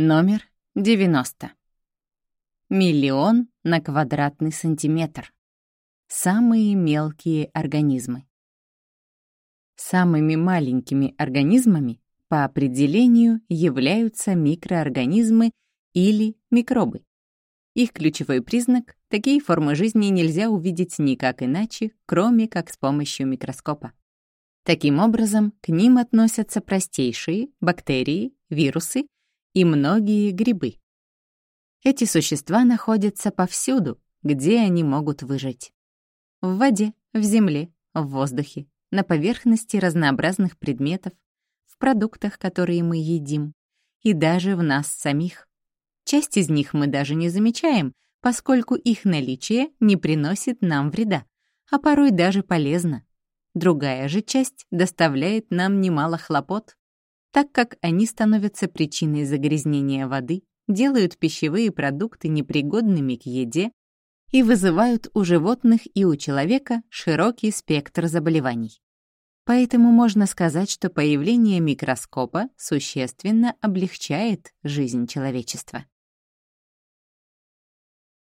Номер 90. Миллион на квадратный сантиметр. Самые мелкие организмы. Самыми маленькими организмами по определению являются микроорганизмы или микробы. Их ключевой признак — такие формы жизни нельзя увидеть никак иначе, кроме как с помощью микроскопа. Таким образом, к ним относятся простейшие бактерии, вирусы и многие грибы. Эти существа находятся повсюду, где они могут выжить. В воде, в земле, в воздухе, на поверхности разнообразных предметов, в продуктах, которые мы едим, и даже в нас самих. Часть из них мы даже не замечаем, поскольку их наличие не приносит нам вреда, а порой даже полезно. Другая же часть доставляет нам немало хлопот, так как они становятся причиной загрязнения воды, делают пищевые продукты непригодными к еде и вызывают у животных и у человека широкий спектр заболеваний. Поэтому можно сказать, что появление микроскопа существенно облегчает жизнь человечества.